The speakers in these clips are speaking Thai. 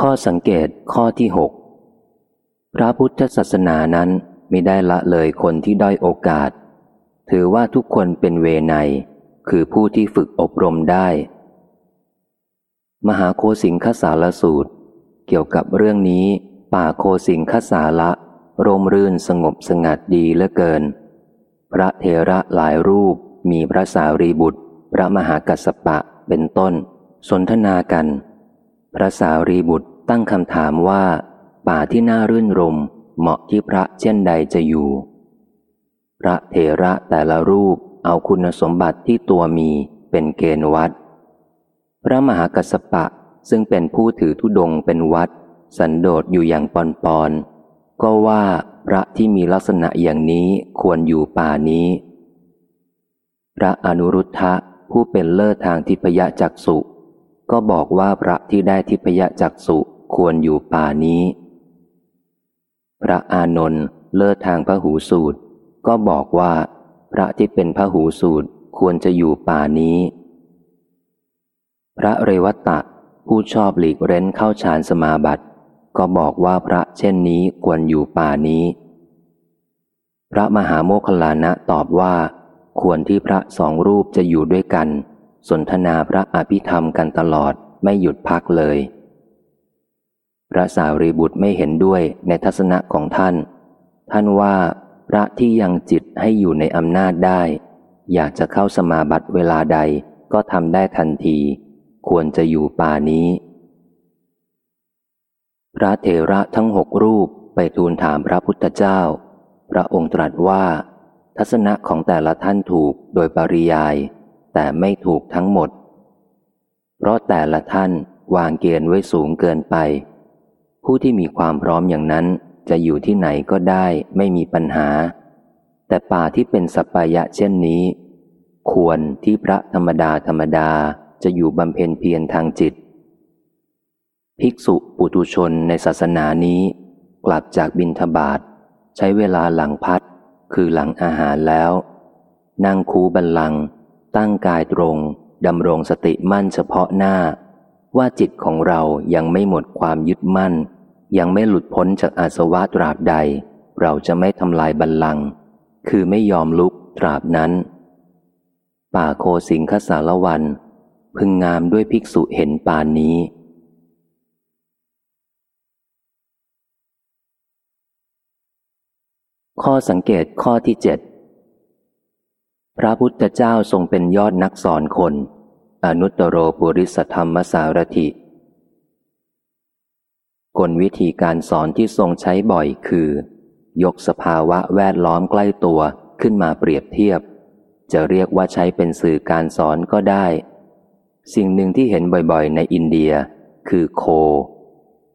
ข้อสังเกตข้อที่หกพระพุทธศาสนานั้นไม่ได้ละเลยคนที่ด้อยโอกาส ถือว่าทุกคนเป็นเวไนคือผู้ที่ฝึกอบรมได้ มหาโคสิงคสารสูตร เกี่ยวกับเรื่องนี้ ป่าโคสิงคสาละร่มรื่นสงบสงัดดีเหลือเกิน พระเทระหลายรูปมีพระสารีบุตร พระมหากัสปะเป็นต้น สนทนากัน พระสารีบุตรตั้งคำถามว่า ป่าที่น่ารื่นรม เหมาะที่พระเช่นใดจะอยู่ พระเทระแต่ละรูปเอาคุณสมบัติที่ตัวมีเป็นเกณฑ์วัด พระมหากัสปะซึ่งเป็นผู้ถือธุดงเป็นวัด สันโดษอยู่อย่างปอนปอนก็ว่าพระที่มีลักษณะอย่างนี้ควรอยู่ป่านี้ พระอนุรุทธะผู้เป็นเลิศทางทิพยจักสุ ก็บอกว่าพระที่ได้ทิพยจักสุควรอยู่ป่านี้ พระอานนท์เลิศทางพระหูสูตร ก็บอกว่า พระที่เป็นพระหูสูตรควรจะอยู่ป่านี้ พระเรวัตะผู้ชอบหลีกเร้นเข้าฌานสมาบัติ ก็บอกว่าพระเช่นนี้ควรอยู่ป่านี้ พระมหาโมคลานะตอบว่า ควรที่พระสองรูปจะอยู่ด้วยกัน สนทนาพระอภิธรรมกันตลอดไม่หยุดพักเลย พระสารีบุตรไม่เห็นด้วยในทัศนะของท่าน ท่านว่าพระที่ยังจิตให้อยู่ในอำนาจได้ อยากจะเข้าสมาบัติเวลาใดก็ทำได้ทันที ควรจะอยู่ป่านี้ พระเถระทั้งหกรูปไปทูลถามพระพุทธเจ้า พระองค์ตรัสว่า ทัศนะของแต่ละท่านถูกโดยปริยาย แต่ไม่ถูกทั้งหมด เพราะแต่ละท่านวางเกณฑ์ไว้สูงเกินไป ผู้ที่มีความพร้อมอย่างนั้นจะอยู่ที่ไหนก็ได้ไม่มีปัญหา แต่ป่าที่เป็นสัปายะเช่นนี้ ควรที่พระธรรมดาธรรมดาจะอยู่บำเพ็ญเพียรทางจิต ภิกษุปุตุชนในศาสนานี้ กลับจากบินทบาท ใช้เวลาหลังพัด คือหลังอาหารแล้ว นั่งคูบันลัง ตั้งกายตรงดำรงสติมั่นเฉพาะหน้า ว่าจิตของเรายังไม่หมดความยึดมั่น ยังไม่หลุดพ้นจากอาสวะตราบใด เราจะไม่ทำลายบันลังคือไม่ยอมลุกตราบนั้น ป่าโคสิงคสารวัน พึงงามด้วยภิกษุเห็นปานนี้ ข้อสังเกตข้อที่เจ็ด พระพุทธเจ้าทรงเป็นยอดนักสอนคน อนุตตรปุริสธรรมสารถิกลวิธีการสอนที่ทรงใช้บ่อยคือ ยกสภาวะแวดล้อมใกล้ตัวขึ้นมาเปรียบเทียบ จะเรียกว่าใช้เป็นสื่อการสอนก็ได้ สิ่งหนึ่งที่เห็นบ่อยๆ ในอินเดีย คือโค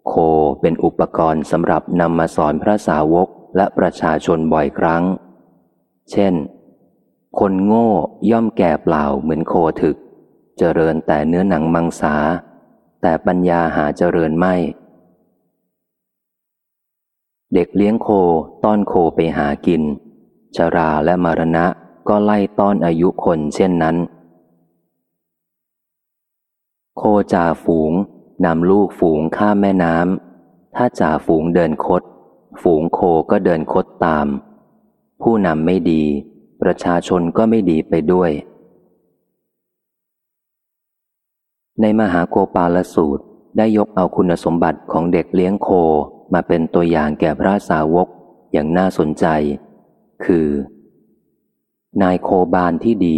โคเป็นอุปกรณ์สำหรับนำมาสอนพระสาวกและประชาชนบ่อยครั้ง เช่น คนโง่ย่อมแก่เปล่าเหมือนโคถึก เจริญแต่เนื้อหนังมังสา แต่ปัญญาหาเจริญไม่ เด็กเลี้ยงโคต้อนโคไปหากิน ชราและมรณะก็ไล่ต้อนอายุคนเช่นนั้น โคจ่าฝูงนำลูกฝูงข้ามแม่น้ำ ถ้าจ่าฝูงเดินคด ฝูงโคก็เดินคดตาม ผู้นำไม่ดี ประชาชนก็ไม่ดีไปด้วย ในมหาโกปาลสูตรได้ยกเอาคุณสมบัติของเด็กเลี้ยงโคมาเป็นตัวอย่างแก่พระสาวกอย่างน่าสนใจ คือ นายโคบาลที่ดี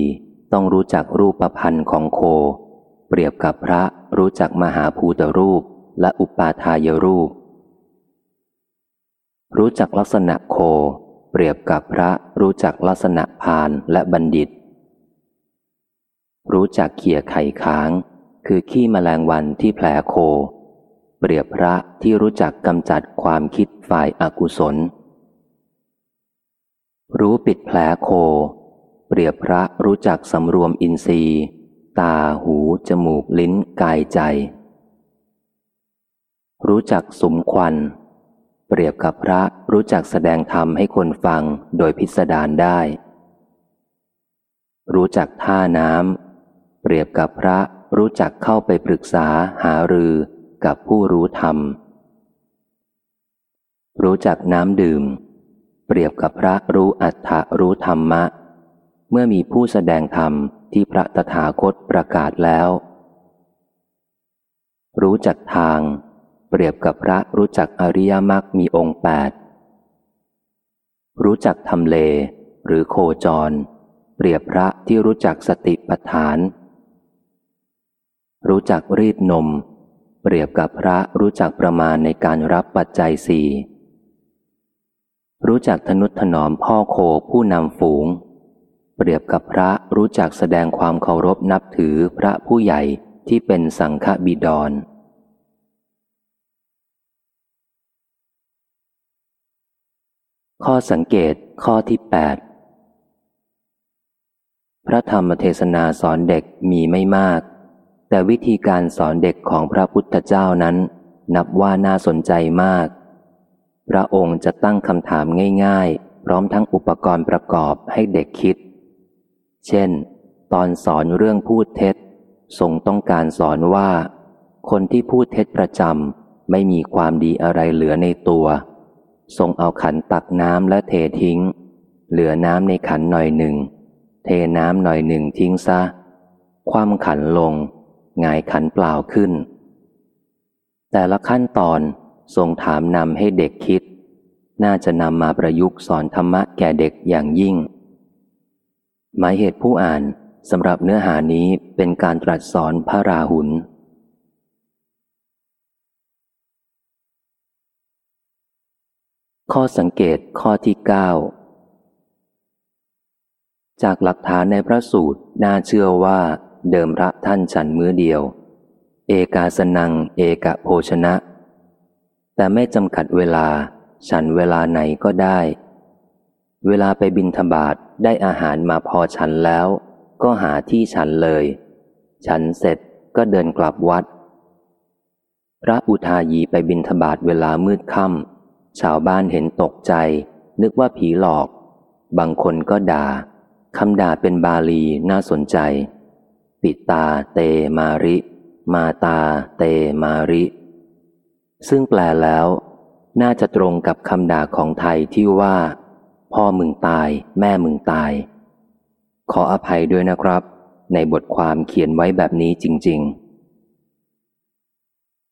ต้องรู้จักรูปพันธ์ของโค เปรียบกับพระรู้จักมหาภูตรูปและอุปาทายรูป รู้จักลักษณะโค เปรียบกับพระรู้จักลักษณะพานและบัณฑิต รู้จักเขี่ยไข่ค้าง คือขี้แมลงวันที่แผลโค เปรียบพระที่รู้จักกำจัดความคิดฝ่ายอากุศล รู้ปิดแผลโค เปรียบพระรู้จักสำรวมอินทรีย์ ตาหู จมูกลิ้นกายใจ รู้จักสมควัน เปรียบกับพระรู้จักแสดงธรรมให้คนฟังโดยพิสดารได้ รู้จักท่าน้ำเปรียบกับพระรู้จักเข้าไปปรึกษาหารือกับผู้รู้ธรรม รู้จักน้ำดื่ม เปรียบกับพระรู้อัฏฐรู้ธรรมะ เมื่อมีผู้แสดงธรรมที่พระตถาคตประกาศแล้ว รู้จักทาง เปรียบกับพระรู้จักอริยมรรคมีองค์แปดรู้จักทำเล หรือโคจร เปรียบพระที่รู้จักสติปัฏฐาน รู้จักรีดนม เปรียบกับพระรู้จักประมาณในการรับปัจจัยสี่รู้จักทนุถนอมพ่อโคผู้นำฝูง เปรียบกับพระรู้จักแสดงความเคารพนับถือพระผู้ใหญ่ที่เป็นสังฆบิดร ข้อสังเกตข้อที่ 8 พระธรรมเทศนาสอนเด็กมีไม่มาก แต่วิธีการสอนเด็กของพระพุทธเจ้านั้น นับว่าน่าสนใจมาก พระองค์จะตั้งคำถามง่าย ๆ พร้อมทั้งอุปกรณ์ประกอบให้เด็กคิด เช่น ตอนสอนเรื่องพูดเท็จ ทรงต้องการสอนว่า คนที่พูดเท็จประจำไม่มีความดีอะไรเหลือในตัว ทรงเอาขันตักน้ำและเททิ้ง เหลือน้ำในขันหน่อยหนึ่ง เทน้ำหน่อยหนึ่งทิ้งซะ ความขันลงงายขันเปล่าขึ้น แต่ละขั้นตอนทรงถามนำให้เด็กคิด น่าจะนำมาประยุกต์สอนธรรมะแก่เด็กอย่างยิ่ง หมายเหตุผู้อ่านสำหรับเนื้อหานี้เป็นการตรัสสอนพระราหุล ข้อสังเกตข้อที่เก้าจากหลักฐานในพระสูตรน่าเชื่อว่าเดิมพระท่านฉันมื้อเดียว เอกาสนัง เอกโภชนะ แต่ไม่จำกัดเวลา ฉันเวลาไหนก็ได้ เวลาไปบินธบาตได้อาหารมาพอฉันแล้ว ก็หาที่ฉันเลย ฉันเสร็จก็เดินกลับวัด พระอุทายีไปบินธบาตเวลามืดค่ำ ชาวบ้านเห็นตกใจ นึกว่าผีหลอก บางคนก็ด่าคำด่าเป็นบาลีน่าสนใจ ปิตาเตมาริ มาตาเตมาริ ซึ่งแปลแล้ว น่าจะตรงกับคำด่าของไทยที่ว่า พ่อมึงตาย แม่มึงตาย ขออภัยด้วยนะครับ ในบทความเขียนไว้แบบนี้จริง ๆ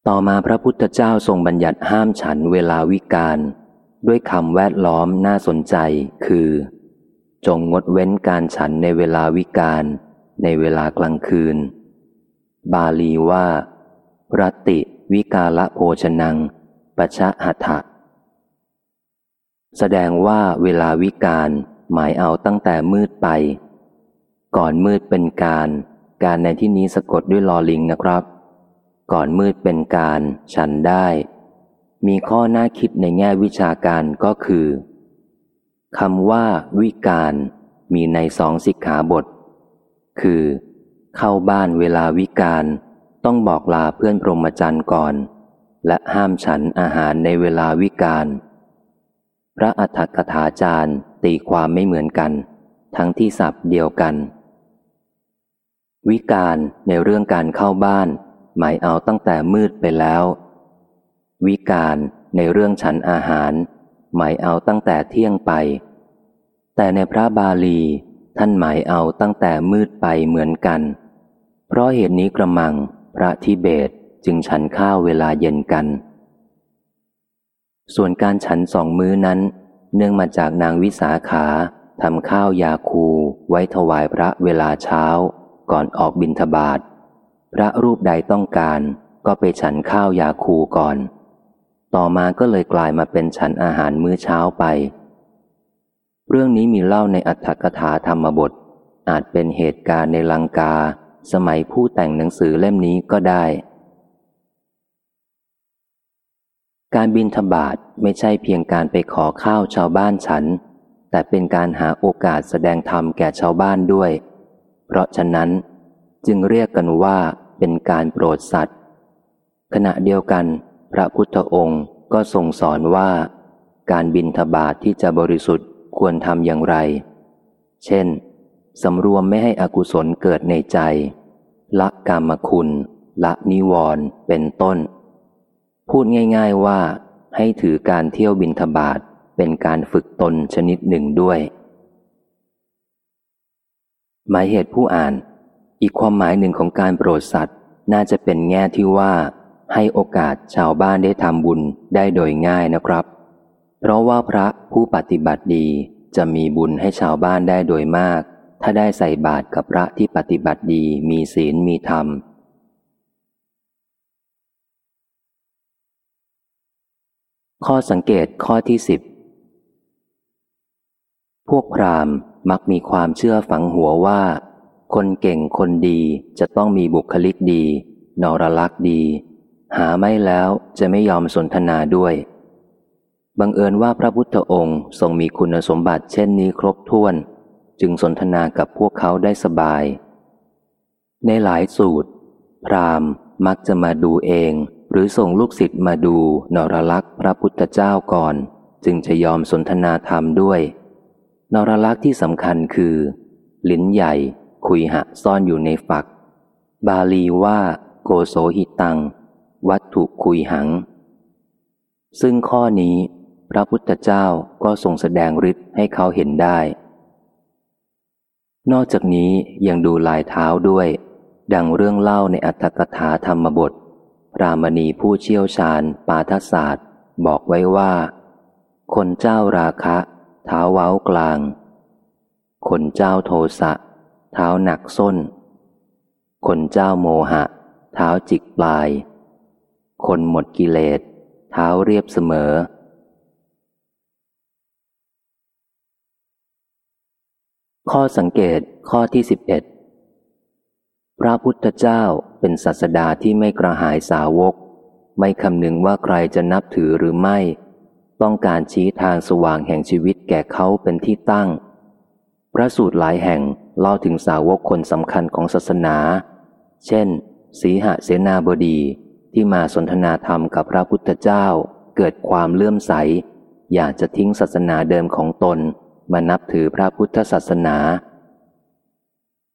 ต่อมาพระพุทธเจ้าทรงบัญญัติห้ามฉันเวลาวิกาลด้วยคำแวดล้อมน่าสนใจ คือ จงงดเว้นการฉันในเวลาวิกาลในเวลากลางคืน บาลีว่า รติวิกาละโภชนังปชะหัตะแสดงว่าเวลาวิกาลหมายเอาตั้งแต่มืดไป ก่อนมืดเป็นการ การในที่นี้สะกดด้วยลอลิงนะครับ ก่อนมืดเป็นการฉันได้ มีข้อน่าคิดในแง่วิชาการก็คือคำว่า วิการมีในสองสิกขาบท คือ เข้าบ้านเวลาวิการต้องบอกลาเพื่อนพรหมจรรย์ก่อน และห้ามฉันอาหารในเวลาวิการ พระอัฏฐกถาจารย์ตีความไม่เหมือนกัน ทั้งที่ศัพท์เดียวกัน วิการในเรื่องการเข้าบ้าน หมายเอาตั้งแต่มืดไปแล้ว วิการในเรื่องฉันอาหาร หมายเอาตั้งแต่เที่ยงไป แต่ในพระบาลีท่านหมายเอาตั้งแต่มืดไปเหมือนกัน เพราะเหตุนี้กระมังพระทิเบตจึงฉันข้าวเวลาเย็นกัน ส่วนการฉันสองมื้อนั้น เนื่องมาจากนางวิสาขาทำข้าวยาคูไว้ถวายพระเวลาเช้าก่อนออกบินทบาท พระรูปใดต้องการก็ไปฉันข้าวยาคูก่อน ต่อมาก็เลยกลายมาเป็นฉันอาหารมื้อเช้าไป เรื่องนี้มีเล่าในอัตถกถาธรรมบท อาจเป็นเหตุการณ์ในลังกา สมัยผู้แต่งหนังสือเล่มนี้ก็ได้ การบินทบาทไม่ใช่เพียงการไปขอข้าวชาวบ้านฉัน แต่เป็นการหาโอกาสแสดงธรรมแก่ชาวบ้านด้วย เพราะฉะนั้น จึงเรียกกันว่าเป็นการโปรดสัตว์ ขณะเดียวกัน พระพุทธองค์ก็ทรงสอนว่า การบินทบาทที่จะบริสุทธิ์ควรทำอย่างไร เช่น สำรวมไม่ให้อกุศลเกิดในใจ ละกรรมคุณ ละนิวรณ์เป็นต้น พูดง่าย ๆว่า ให้ถือการเที่ยวบินทบาทเป็นการฝึกตนชนิดหนึ่งด้วย หมายเหตุผู้อ่าน อีกความหมายหนึ่งของการโปรดสัตว์ น่าจะเป็นแง่ที่ว่า ให้โอกาสชาวบ้านได้ทำบุญได้โดยง่ายนะครับ เพราะว่าพระผู้ปฏิบัติดีจะมีบุญให้ชาวบ้านได้โดยมาก ถ้าได้ใส่บาตรกับพระที่ปฏิบัติดีมีศีลมีธรรม ข้อสังเกตข้อที่สิบพวกพราหมณ์มักมีความเชื่อฝังหัวว่า คนเก่งคนดีจะต้องมีบุคลิกดี นรลักษ์ดี หาไม่แล้วจะไม่ยอมสนทนาด้วย บังเอิญว่าพระพุทธองค์ทรงมีคุณสมบัติเช่นนี้ครบถ้วน จึงสนทนากับพวกเขาได้สบาย ในหลายสูตร พราหมณ์มักจะมาดูเอง หรือส่งลูกศิษย์มาดูนรลักษ์พระพุทธเจ้าก่อน จึงจะยอมสนทนาธรรมด้วย นรลักษ์ที่สำคัญคือ ลิ้นใหญ่ คุยหะซ่อนอยู่ในฝัก บาลีว่าโกโสหิตัง วัตถุคุยหัง ซึ่งข้อนี้พระพุทธเจ้าก็ทรงแสดงฤทธิ์ให้เขาเห็นได้ นอกจากนี้ยังดูลายเท้าด้วย ดังเรื่องเล่าในอัตถกถาธรรมบท รามณีผู้เชี่ยวชาญ ปาทศาสตร์ บอกไว้ว่า คนเจ้าราคะ เท้าเว้ากลาง คนเจ้าโทสะ เท้าหนักส้น คนเจ้าโมหะ เท้าจิกปลาย คนหมดกิเลส เท้าเรียบเสมอ ข้อสังเกตข้อที่สิบเอ็ดพระพุทธเจ้าเป็นศาสดาที่ไม่กระหายสาวก ไม่คำนึงว่าใครจะนับถือหรือไม่ ต้องการชี้ทางสว่างแห่งชีวิตแก่เขาเป็นที่ตั้ง พระสูตรหลายแห่ง เล่าถึงสาวกคนสำคัญของศาสนา เช่น สีหเสนาบดีที่มาสนทนาธรรมกับพระพุทธเจ้า เกิดความเลื่อมใส อยากจะทิ้งศาสนาเดิมของตน มานับถือพระพุทธศาสนา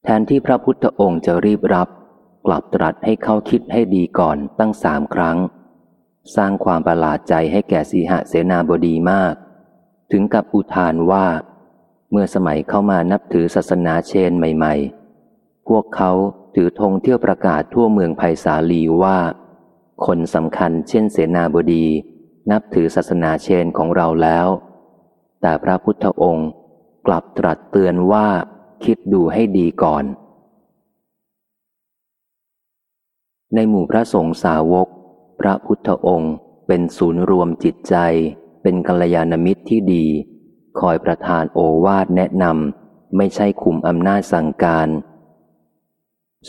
แทนที่พระพุทธองค์จะรีบรับ กลับตรัสให้เขาคิดให้ดีก่อนตั้งสามครั้ง สร้างความประหลาดใจให้แก่สีหเสนาบดีมาก ถึงกับอุทานว่า เมื่อสมัยเข้ามานับถือศาสนาเชนใหม่ ๆ พวกเขาถือธงเที่ยวประกาศทั่วเมืองไผ่สาลีว่า คนสำคัญเช่นเสนาบดี นับถือศาสนาเชนของเราแล้ว แต่พระพุทธองค์กลับตรัสเตือนว่าคิดดูให้ดีก่อน ในหมู่พระสงฆ์สาวก พระพุทธองค์เป็นศูนย์รวมจิตใจ เป็นกัลยาณมิตรที่ดี คอยประทานโอวาทแนะนำไม่ใช่คุมอำนาจสั่งการ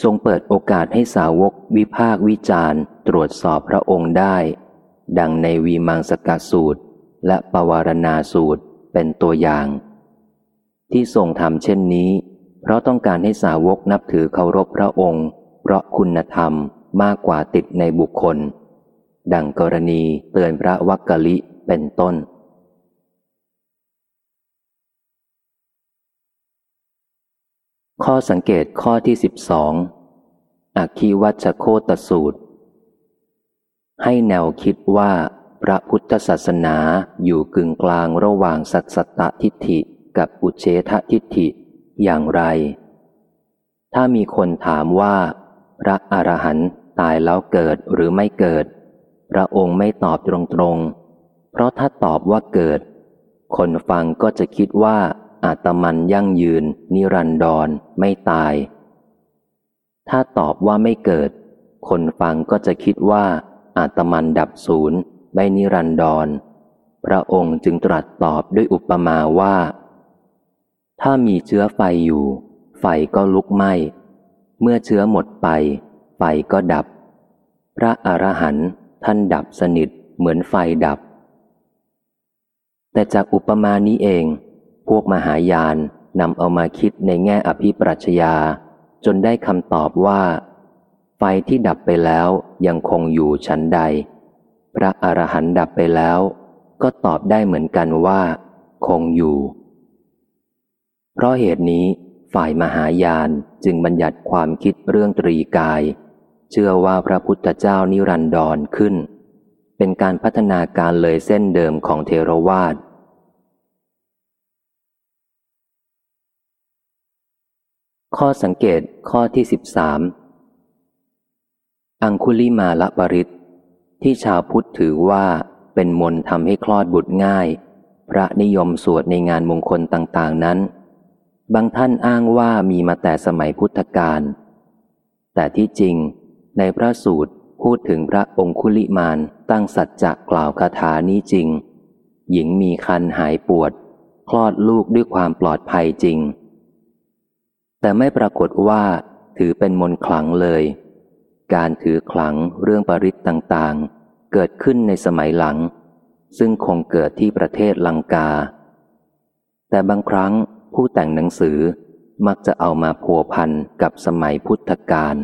ทรงเปิดโอกาสให้สาวกวิพากวิจารณ์ตรวจสอบพระองค์ได้ ดังในวีมังสกัดสูตร และปวารณาสูตรเป็นตัวอย่าง ที่ทรงทำเช่นนี้ เพราะต้องการให้สาวกนับถือเคารพพระองค์ เพราะคุณธรรมมากกว่าติดในบุคคล ดังกรณีเตือนพระวักกะลิเป็นต้น ข้อสังเกตข้อที่สิบสองอคิวัชโคตสูตร ให้แนวคิดว่าพระพุทธศาสนาอยู่กึ่งกลางระหว่างสัตสตทิฏฐิกับอุเฉททิฏฐิอย่างไร ถ้ามีคนถามว่า พระอรหันต์ตายแล้วเกิดหรือไม่เกิด พระองค์ไม่ตอบตรงๆ เพราะถ้าตอบว่าเกิด คนฟังก็จะคิดว่า อาตมันยั่งยืน นิรันดร ไม่ตาย ถ้าตอบว่าไม่เกิด คนฟังก็จะคิดว่า อาตมันดับศูนย์ไม่นิรันดร พระองค์จึงตรัสตอบด้วยอุปมาว่า ถ้ามีเชื้อไฟอยู่ ไฟก็ลุกไหม้ เมื่อเชื้อหมดไป ไฟก็ดับ พระอรหันต์ท่านดับสนิทเหมือนไฟดับ แต่จากอุปมานี้เอง วกมหายานนำเอามาคิดในแง่อภิปรัชญา จนได้คำตอบว่า ไฟที่ดับไปแล้วยังคงอยู่ชั้นใด พระอรหันต์ดับไปแล้ว ก็ตอบได้เหมือนกันว่า คงอยู่ เพราะเหตุนี้ฝ่ายมหายานจึงบัญญัติความคิดเรื่องตรีกาย เชื่อว่าพระพุทธเจ้านิรันดรขึ้น เป็นการพัฒนาการเลยเส้นเดิมของเทรวาส ข้อสังเกตข้อที่สิบสามอังคุลิมาละปริตที่ชาวพุทธถือว่าเป็นมนทำให้คลอดบุตรง่าย พระนิยมสวดในงานมงคลต่างๆนั้น บางท่านอ้างว่ามีมาแต่สมัยพุทธกาลแต่ที่จริงในพระสูตรพูดถึงพระองคุลิมานตั้งสัจจะกล่าวคาถานี้จริง หญิงมีคันหายปวด คลอดลูกด้วยความปลอดภัยจริง แต่ไม่ปรากฏว่าถือเป็นมนขลังเลย การถือขลังเรื่องปริตต่างๆ เกิดขึ้นในสมัยหลัง ซึ่งคงเกิดที่ประเทศลังกา แต่บางครั้งผู้แต่งหนังสือมักจะเอามาพัวพันกับสมัยพุทธกาล